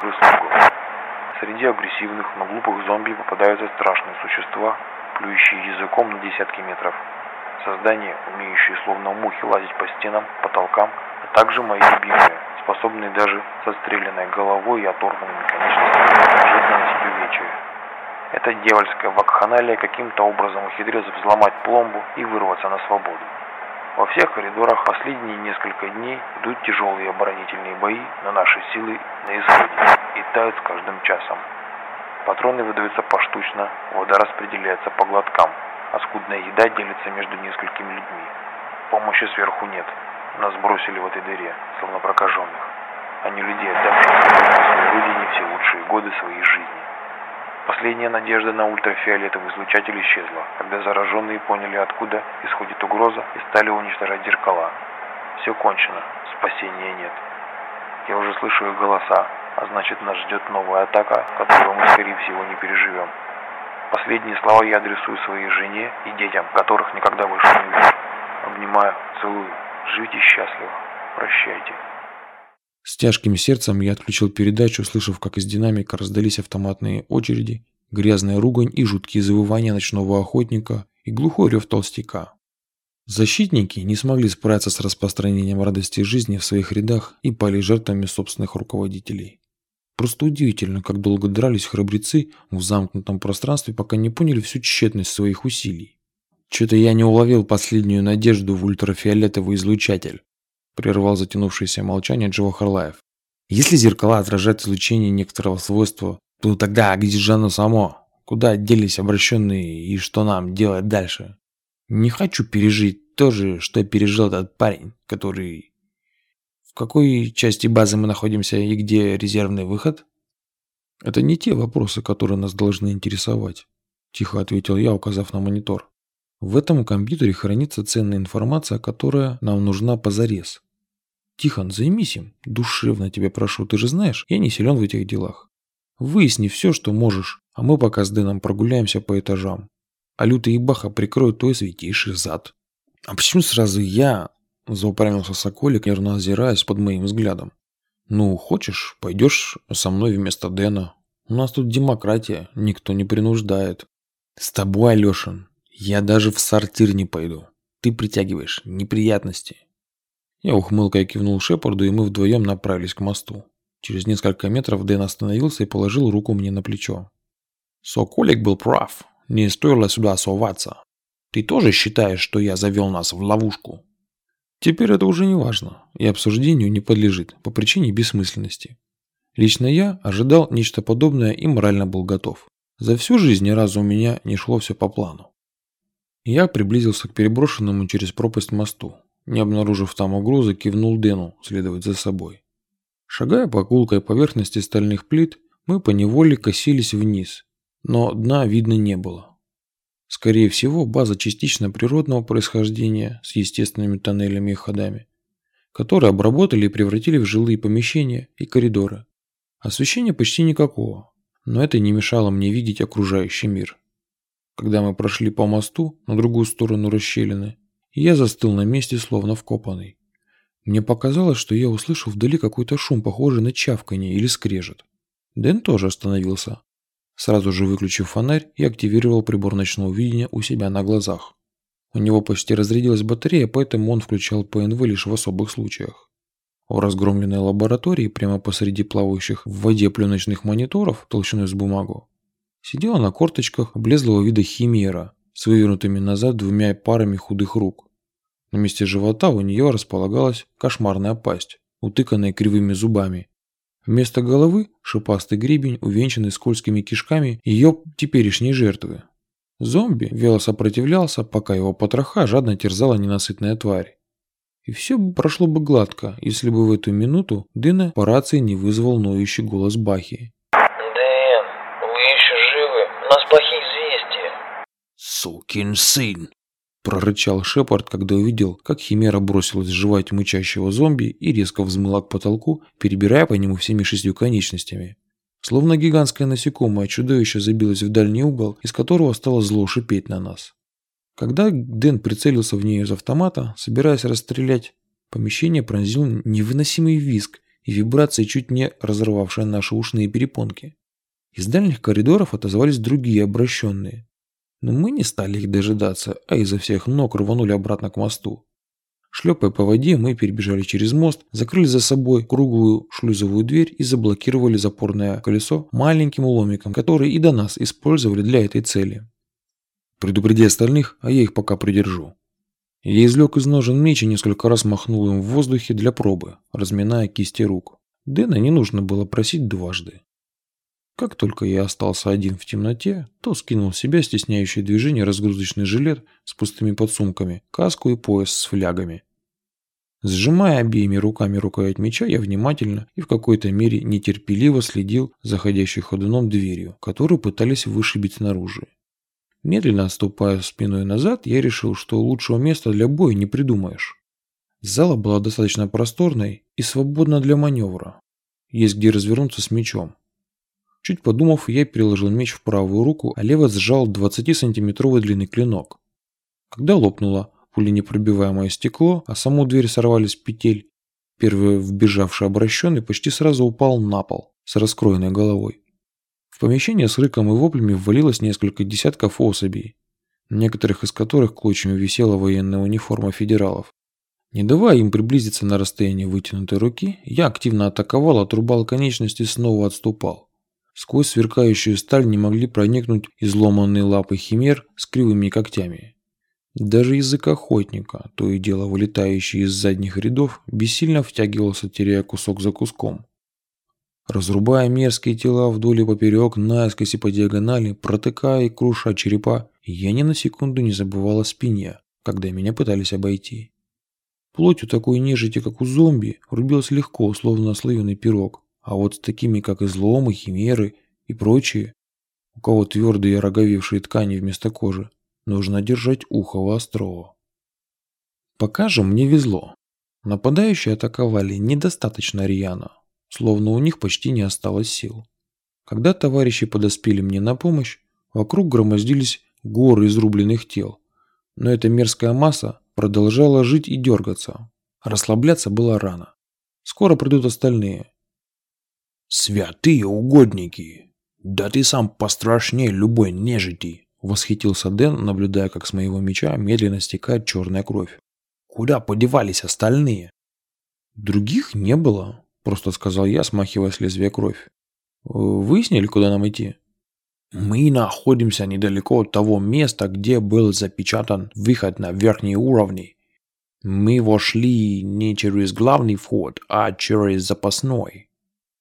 крыс-лугов. Среди агрессивных, но глупых зомби попадаются страшные существа, плюющие языком на десятки метров. Создания, умеющие словно мухи лазить по стенам, потолкам, а также мои любимые, способные даже со стрелянной головой и оторванными конечностями жить наносить увечья. Эта дьявольская вакханалия каким-то образом ухитрилась взломать пломбу и вырваться на свободу. Во всех коридорах последние несколько дней идут тяжелые оборонительные бои, но наши силы на исходе и тают с каждым часом. Патроны выдаются поштучно, вода распределяется по глоткам, а скудная еда делится между несколькими людьми. Помощи сверху нет. Нас бросили в этой дыре, словно прокаженных, а не людей, отдавших своей родине все лучшие годы своей жизни. Последняя надежда на ультрафиолетовый излучатель исчезла, когда зараженные поняли, откуда исходит угроза и стали уничтожать зеркала. Все кончено, спасения нет. Я уже слышу их голоса, а значит нас ждет новая атака, которую мы, скорее всего, не переживем. Последние слова я адресую своей жене и детям, которых никогда больше не увижу. Обнимаю, целую. Живите счастливо. Прощайте. С тяжким сердцем я отключил передачу, услышав, как из динамика раздались автоматные очереди, грязная ругань и жуткие завывания ночного охотника и глухой рев толстяка. Защитники не смогли справиться с распространением радости жизни в своих рядах и пали жертвами собственных руководителей. Просто удивительно, как долго дрались храбрецы в замкнутом пространстве, пока не поняли всю тщетность своих усилий. Что-то я не уловил последнюю надежду в ультрафиолетовый излучатель прервал затянувшееся молчание Джо Харлаев. Если зеркала отражают излучение некоторого свойства, то тогда где же оно само? Куда делись обращенные и что нам делать дальше? Не хочу пережить то же, что пережил этот парень, который... В какой части базы мы находимся и где резервный выход? Это не те вопросы, которые нас должны интересовать, тихо ответил я, указав на монитор. В этом компьютере хранится ценная информация, которая нам нужна позарез. Тихон, займись им. Душевно тебя прошу, ты же знаешь, я не силен в этих делах. Выясни все, что можешь, а мы пока с Дэном прогуляемся по этажам. А лютый ебаха прикроет твой святейший зад. А почему сразу я? Заупрямился Соколик, нервно озираясь под моим взглядом. Ну, хочешь, пойдешь со мной вместо Дэна. У нас тут демократия, никто не принуждает. С тобой, Алешин, я даже в сортир не пойду. Ты притягиваешь неприятности. Я ухмылкой кивнул Шепарду, и мы вдвоем направились к мосту. Через несколько метров Дэн остановился и положил руку мне на плечо. Соколик был прав. Не стоило сюда соваться. Ты тоже считаешь, что я завел нас в ловушку? Теперь это уже не важно и обсуждению не подлежит по причине бессмысленности. Лично я ожидал нечто подобное и морально был готов. За всю жизнь ни разу у меня не шло все по плану. Я приблизился к переброшенному через пропасть мосту. Не обнаружив там угрозы, кивнул Дэну следовать за собой. Шагая по гулкой поверхности стальных плит, мы поневоле косились вниз, но дна видно не было. Скорее всего, база частично природного происхождения с естественными тоннелями и ходами, которые обработали и превратили в жилые помещения и коридоры. Освещения почти никакого, но это не мешало мне видеть окружающий мир. Когда мы прошли по мосту на другую сторону расщелины, я застыл на месте, словно вкопанный. Мне показалось, что я услышал вдали какой-то шум, похожий на чавканье или скрежет. Дэн тоже остановился. Сразу же выключив фонарь и активировал прибор ночного видения у себя на глазах. У него почти разрядилась батарея, поэтому он включал ПНВ лишь в особых случаях. В разгромленной лаборатории, прямо посреди плавающих в воде пленочных мониторов толщиной с бумагу, Сидела на корточках облезлого вида химера с вывернутыми назад двумя парами худых рук. На месте живота у нее располагалась кошмарная пасть, утыканная кривыми зубами. Вместо головы шипастый гребень, увенчанный скользкими кишками ее теперешней жертвы. Зомби вело сопротивлялся, пока его потроха жадно терзала ненасытная тварь. И все прошло бы гладко, если бы в эту минуту Дына по рации не вызвал ноющий голос Бахи. «Сукин сын!» Прорычал Шепард, когда увидел, как Химера бросилась жевать мычащего зомби и резко взмыла к потолку, перебирая по нему всеми шестью конечностями. Словно гигантское насекомое, чудовище забилось в дальний угол, из которого стало зло шипеть на нас. Когда Дэн прицелился в нее из автомата, собираясь расстрелять, помещение пронзил невыносимый визг, и вибрации, чуть не разорвавшие наши ушные перепонки. Из дальних коридоров отозвались другие обращенные. Но мы не стали их дожидаться, а изо всех ног рванули обратно к мосту. Шлепая по воде, мы перебежали через мост, закрыли за собой круглую шлюзовую дверь и заблокировали запорное колесо маленьким ломиком, который и до нас использовали для этой цели. Предупреди остальных, а я их пока придержу. Я извлек из ножен меч и несколько раз махнул им в воздухе для пробы, разминая кисти рук. Дэна не нужно было просить дважды. Как только я остался один в темноте, то скинул с себя стесняющее движение разгрузочный жилет с пустыми подсумками, каску и пояс с флягами. Сжимая обеими руками рукоять меча, я внимательно и в какой-то мере нетерпеливо следил за ходящей ходуном дверью, которую пытались вышибить снаружи. Медленно отступая спиной назад, я решил, что лучшего места для боя не придумаешь. Зала была достаточно просторной и свободна для маневра. Есть где развернуться с мечом. Чуть подумав, я переложил меч в правую руку, а лево сжал 20-сантиметровый длинный клинок. Когда лопнуло пуленепробиваемое стекло, а саму дверь сорвали с петель, первый вбежавший обращенный почти сразу упал на пол с раскроенной головой. В помещение с рыком и воплями ввалилось несколько десятков особей, некоторых из которых клочьями висела военная униформа федералов. Не давая им приблизиться на расстояние вытянутой руки, я активно атаковал, отрубал конечности и снова отступал. Сквозь сверкающую сталь не могли проникнуть изломанные лапы химер с кривыми когтями. Даже язык охотника, то и дело вылетающий из задних рядов, бессильно втягивался, теряя кусок за куском. Разрубая мерзкие тела вдоль и поперек, наискось и по диагонали, протыкая и круша черепа, я ни на секунду не забывал о спине, когда меня пытались обойти. Плоть у такой нежити, как у зомби, рубилась легко, словно слоеный пирог. А вот с такими, как изломы, химеры и прочие, у кого твердые роговевшие ткани вместо кожи, нужно держать ухо востро. Пока же мне везло. Нападающие атаковали недостаточно рьяно, словно у них почти не осталось сил. Когда товарищи подоспели мне на помощь, вокруг громоздились горы изрубленных тел, но эта мерзкая масса продолжала жить и дергаться. Расслабляться было рано. Скоро придут остальные, «Святые угодники! Да ты сам пострашнее любой нежити!» Восхитился Дэн, наблюдая, как с моего меча медленно стекает черная кровь. «Куда подевались остальные?» «Других не было», — просто сказал я, смахивая с лезвия кровь. «Выяснили, куда нам идти?» «Мы находимся недалеко от того места, где был запечатан выход на верхние уровни. Мы вошли не через главный вход, а через запасной.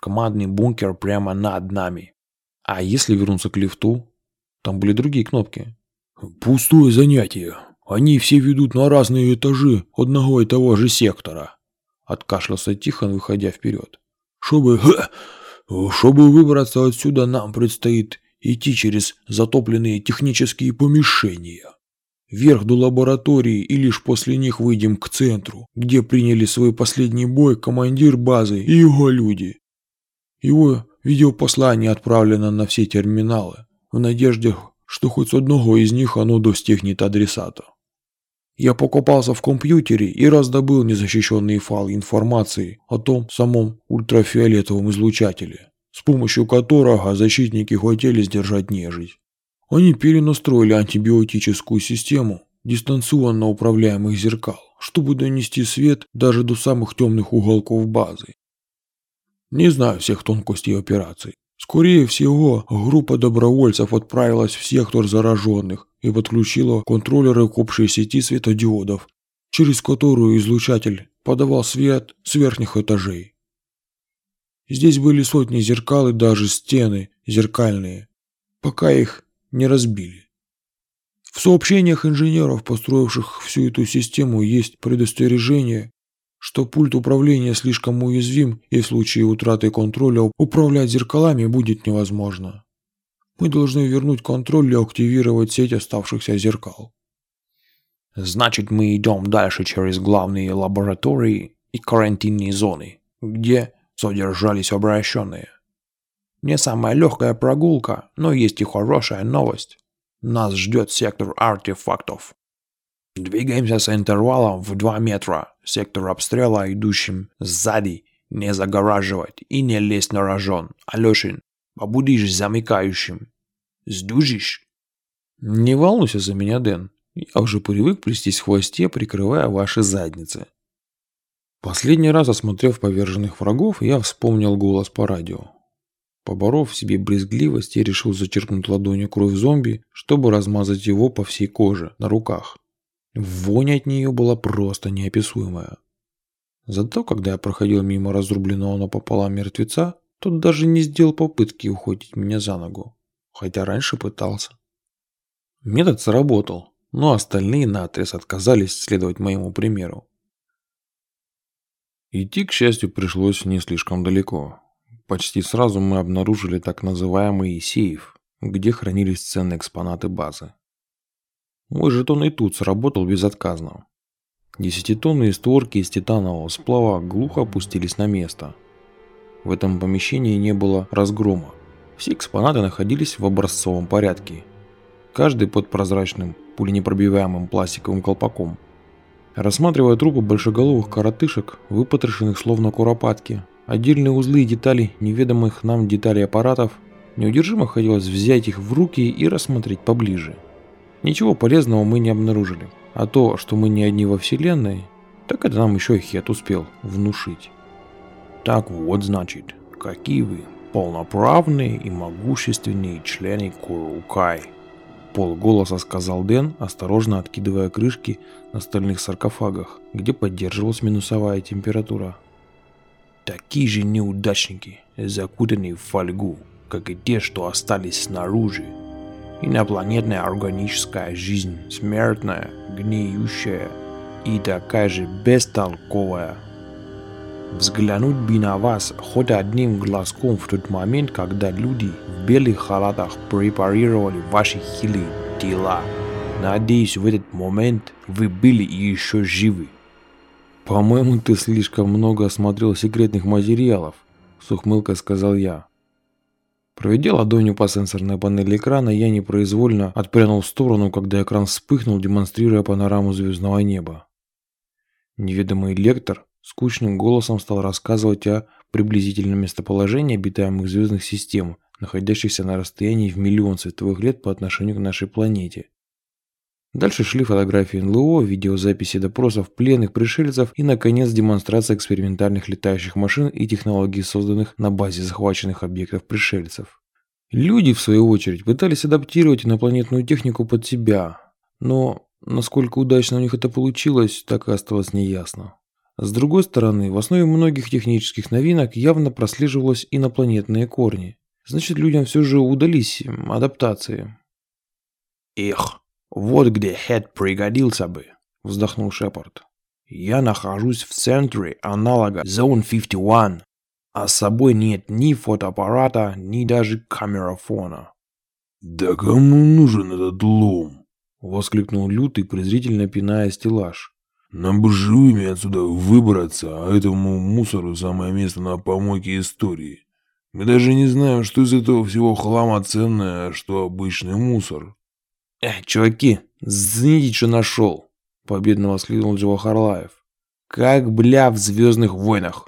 Командный бункер прямо над нами. А если вернуться к лифту? Там были другие кнопки. Пустое занятие. Они все ведут на разные этажи одного и того же сектора. Откашлялся Тихон, выходя вперед. Чтобы... Чтобы выбраться отсюда, нам предстоит идти через затопленные технические помещения. Вверх до лаборатории и лишь после них выйдем к центру, где приняли свой последний бой командир базы и его люди. Его видеопослание отправлено на все терминалы, в надежде, что хоть с одного из них оно достигнет адресата. Я покопался в компьютере и раздобыл незащищенный файл информации о том самом ультрафиолетовом излучателе, с помощью которого защитники хотели сдержать нежить. Они перенастроили антибиотическую систему дистанционно управляемых зеркал, чтобы донести свет даже до самых темных уголков базы. Не знаю всех тонкостей операции. Скорее всего, группа добровольцев отправилась в сектор зараженных и подключила контроллеры к общей сети светодиодов, через которую излучатель подавал свет с верхних этажей. Здесь были сотни зеркал и даже стены зеркальные, пока их не разбили. В сообщениях инженеров, построивших всю эту систему, есть предостережение что пульт управления слишком уязвим и в случае утраты контроля управлять зеркалами будет невозможно. Мы должны вернуть контроль и активировать сеть оставшихся зеркал. Значит, мы идем дальше через главные лаборатории и карантинные зоны, где содержались обращенные. Не самая легкая прогулка, но есть и хорошая новость. Нас ждет сектор артефактов. Двигаемся с интервалом в 2 метра. Сектор обстрела, идущим сзади, Не загораживать и не лезть на рожон. Алешин, побудешь замыкающим. Сдужишь? Не волнуйся за меня, Дэн. Я уже привык плестись в хвосте, прикрывая ваши задницы. Последний раз осмотрев поверженных врагов, я вспомнил голос по радио. Поборов в себе брезгливость, я решил зачерпнуть ладонью кровь зомби, чтобы размазать его по всей коже, на руках. Вонь от нее была просто неописуемая. Зато, когда я проходил мимо разрубленного напополам мертвеца, тот даже не сделал попытки ухватить меня за ногу, хотя раньше пытался. Метод сработал, но остальные наотрез отказались следовать моему примеру. Идти, к счастью, пришлось не слишком далеко. Почти сразу мы обнаружили так называемый сейф, где хранились ценные экспонаты базы. Мой жетон и тут сработал безотказно. Десятитонные створки из титанового сплава глухо опустились на место. В этом помещении не было разгрома. Все экспонаты находились в образцовом порядке. Каждый под прозрачным, пуленепробиваемым пластиковым колпаком. Рассматривая трупы большеголовых коротышек, выпотрошенных словно куропатки, Отдельные узлы и детали неведомых нам деталей аппаратов, неудержимо хотелось взять их в руки и рассмотреть поближе. Ничего полезного мы не обнаружили, а то, что мы не одни во Вселенной, так это нам еще Хет успел внушить. Так вот значит, какие вы полноправные и могущественные члены Курукай. Полголоса сказал Дэн, осторожно откидывая крышки на стальных саркофагах, где поддерживалась минусовая температура такие же неудачники, закутанные в фольгу, как и те, что остались снаружи. Инопланетная органическая жизнь, смертная, гниющая и такая же бестолковая. Взглянуть бы на вас хоть одним глазком в тот момент, когда люди в белых халатах препарировали ваши хилые тела. Надеюсь, в этот момент вы были еще живы. «По-моему, ты слишком много осмотрел секретных материалов», – с ухмылкой сказал я. Проведя ладонью по сенсорной панели экрана, я непроизвольно отпрянул в сторону, когда экран вспыхнул, демонстрируя панораму звездного неба. Неведомый лектор скучным голосом стал рассказывать о приблизительном местоположении обитаемых звездных систем, находящихся на расстоянии в миллион световых лет по отношению к нашей планете. Дальше шли фотографии НЛО, видеозаписи допросов пленных пришельцев и, наконец, демонстрация экспериментальных летающих машин и технологий, созданных на базе захваченных объектов пришельцев. Люди, в свою очередь, пытались адаптировать инопланетную технику под себя, но насколько удачно у них это получилось, так и осталось неясно. С другой стороны, в основе многих технических новинок явно прослеживалось инопланетные корни. Значит, людям все же удались адаптации. Эх, «Вот где Хед пригодился бы», — вздохнул Шепард. «Я нахожусь в центре аналога Zone 51, а с собой нет ни фотоаппарата, ни даже камерафона». «Да кому нужен этот лом?» — воскликнул Лютый, презрительно пиная стеллаж. «Нам бы живыми отсюда выбраться, а этому мусору самое место на помойке истории. Мы даже не знаем, что из этого всего хлама ценное, а что обычный мусор». «Эх, чуваки, знаете, что нашел?» – победно воскликнул Джо Харлаев. «Как бля в «Звездных войнах».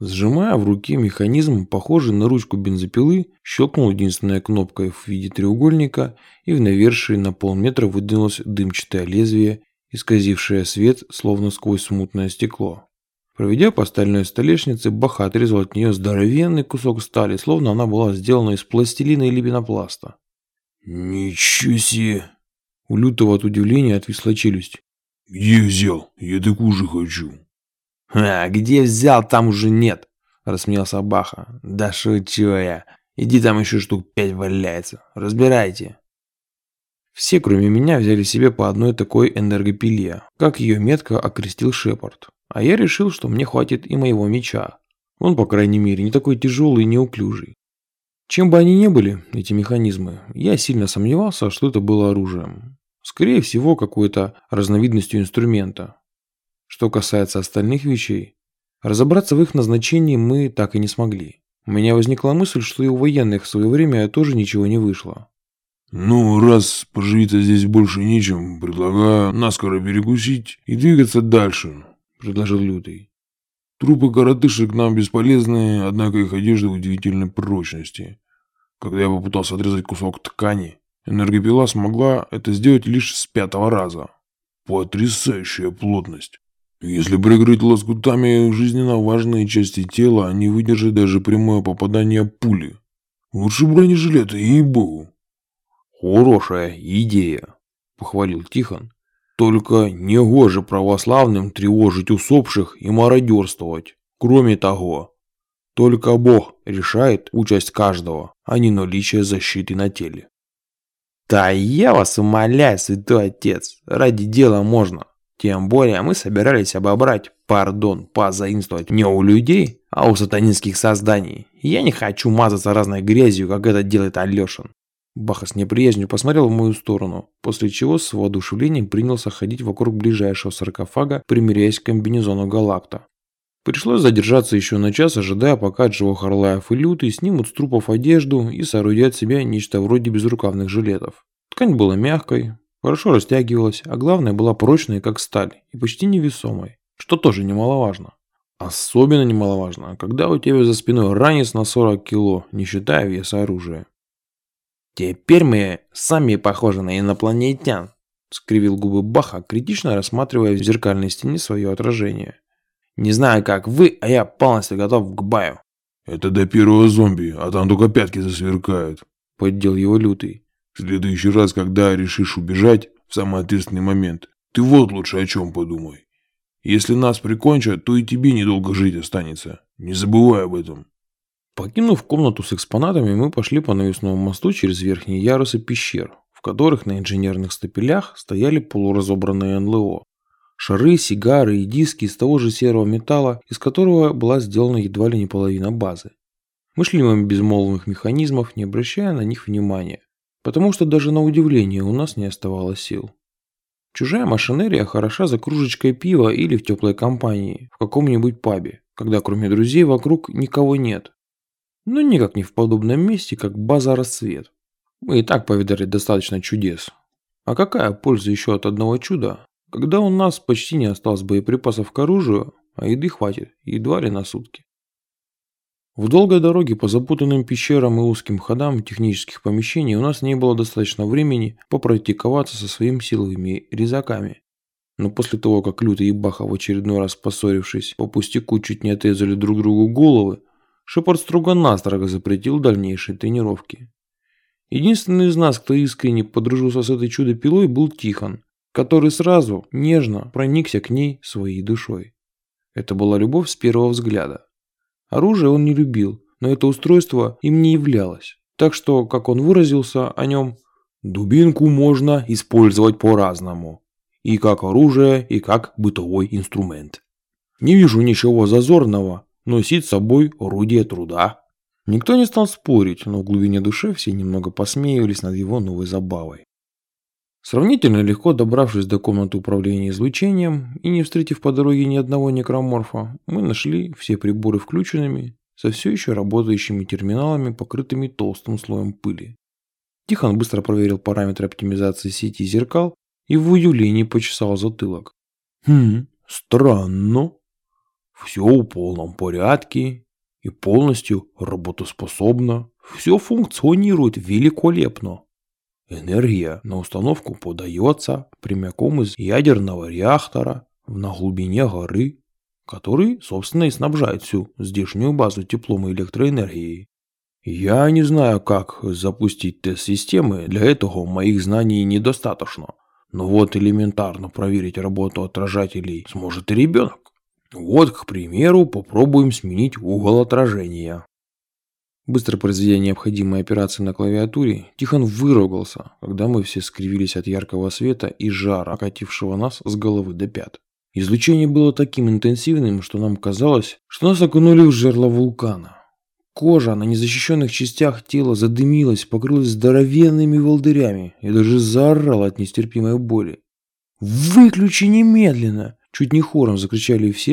Сжимая в руке механизм, похожий на ручку бензопилы, щелкнул единственная кнопкой в виде треугольника, и в навершии на полметра выдвинулось дымчатое лезвие, исказившее свет, словно сквозь смутное стекло. Проведя по стальной столешнице, Баха отрезал от нее здоровенный кусок стали, словно она была сделана из пластилина или пенопласта. «Ничего себе!» У Лютого от удивления отвисла челюсть. «Где взял? Я так уже хочу». «А, где взял, там уже нет!» Рассмеялся Баха. «Да шучу я. Иди там еще штук пять валяется. Разбирайте». Все, кроме меня, взяли себе по одной такой энергопиле, как ее метко окрестил Шепард. А я решил, что мне хватит и моего меча. Он, по крайней мере, не такой тяжелый и неуклюжий. Чем бы они ни были, эти механизмы, я сильно сомневался, что это было оружием. Скорее всего, какой-то разновидностью инструмента. Что касается остальных вещей, разобраться в их назначении мы так и не смогли. У меня возникла мысль, что и у военных в свое время тоже ничего не вышло. «Ну, раз поживиться здесь больше нечем, предлагаю наскоро перекусить и двигаться дальше», – предложил Лютый. Трупы коротышек нам бесполезны, однако их одежда удивительной прочности. Когда я попытался отрезать кусок ткани, энергопила смогла это сделать лишь с пятого раза. Потрясающая плотность. Если прикрыть лоскутами жизненно важные части тела, они выдержат даже прямое попадание пули. Лучше бронежилета, ей-богу. Хорошая идея, похвалил Тихон. Только негоже православным тревожить усопших и мародерствовать. Кроме того, только Бог решает участь каждого, а не наличие защиты на теле. Да я вас умоляю, святой отец, ради дела можно. Тем более мы собирались обобрать, пардон, позаимствовать не у людей, а у сатанинских созданий. Я не хочу мазаться разной грязью, как это делает Алешин. Баха с неприязнью посмотрел в мою сторону, после чего с воодушевлением принялся ходить вокруг ближайшего саркофага, примеряясь к комбинезону Галакта. Пришлось задержаться еще на час, ожидая, пока Джо Харлаев и Лютый снимут с трупов одежду и соорудят себе нечто вроде безрукавных жилетов. Ткань была мягкой, Хорошо растягивалась, а главное была прочной, как сталь, и почти невесомой, что тоже немаловажно. Особенно немаловажно, когда у тебя за спиной ранец на 40 кило, не считая веса оружия. «Теперь мы сами похожи на инопланетян», — скривил губы Баха, критично рассматривая в зеркальной стене свое отражение. «Не знаю, как вы, а я полностью готов к баю». «Это до первого зомби, а там только пятки засверкают», — поддел его Лютый. В следующий раз, когда решишь убежать, в самый ответственный момент, ты вот лучше о чем подумай. Если нас прикончат, то и тебе недолго жить останется. Не забывай об этом. Покинув комнату с экспонатами, мы пошли по навесному мосту через верхние ярусы пещер, в которых на инженерных стапелях стояли полуразобранные НЛО. Шары, сигары и диски из того же серого металла, из которого была сделана едва ли не половина базы. Мы шли мимо безмолвных механизмов, не обращая на них внимания. Потому что даже на удивление у нас не оставалось сил. Чужая машинерия хороша за кружечкой пива или в теплой компании, в каком-нибудь пабе, когда кроме друзей вокруг никого нет. Но никак не в подобном месте, как база «Рассвет». Мы и так повидали достаточно чудес. А какая польза еще от одного чуда, когда у нас почти не осталось боеприпасов к оружию, а еды хватит едва ли на сутки. В долгой дороге по запутанным пещерам и узким ходам технических помещений у нас не было достаточно времени попрактиковаться со своими силовыми резаками. Но после того, как Лютый и Баха в очередной раз поссорившись по пустяку чуть не отрезали друг другу головы, Шепард строго-настрого запретил дальнейшие тренировки. Единственный из нас, кто искренне подружился с этой чудо-пилой, был Тихон, который сразу, нежно проникся к ней своей душой. Это была любовь с первого взгляда. Оружие он не любил, но это устройство им не являлось. Так что, как он выразился о нем, дубинку можно использовать по-разному. И как оружие, и как бытовой инструмент. Не вижу ничего зазорного носить с собой орудие труда. Никто не стал спорить, но в глубине души все немного посмеивались над его новой забавой. Сравнительно легко добравшись до комнаты управления излучением и не встретив по дороге ни одного некроморфа, мы нашли все приборы включенными, со все еще работающими терминалами, покрытыми толстым слоем пыли. Тихон быстро проверил параметры оптимизации сети зеркал и в удивлении почесал затылок. Хм, странно. Все в полном порядке и полностью работоспособно. Все функционирует великолепно. Энергия на установку подается прямиком из ядерного реактора на глубине горы, который, собственно, и снабжает всю здешнюю базу теплом и электроэнергией. Я не знаю, как запустить тест-системы, для этого моих знаний недостаточно. Но вот элементарно проверить работу отражателей сможет и ребенок. Вот, к примеру, попробуем сменить угол отражения. Быстро произведя необходимые операции на клавиатуре, Тихон выругался, когда мы все скривились от яркого света и жара, окатившего нас с головы до пят. Излучение было таким интенсивным, что нам казалось, что нас окунули в жерло вулкана. Кожа на незащищенных частях тела задымилась, покрылась здоровенными волдырями и даже заорала от нестерпимой боли. «Выключи немедленно!» Чуть не хором закричали все,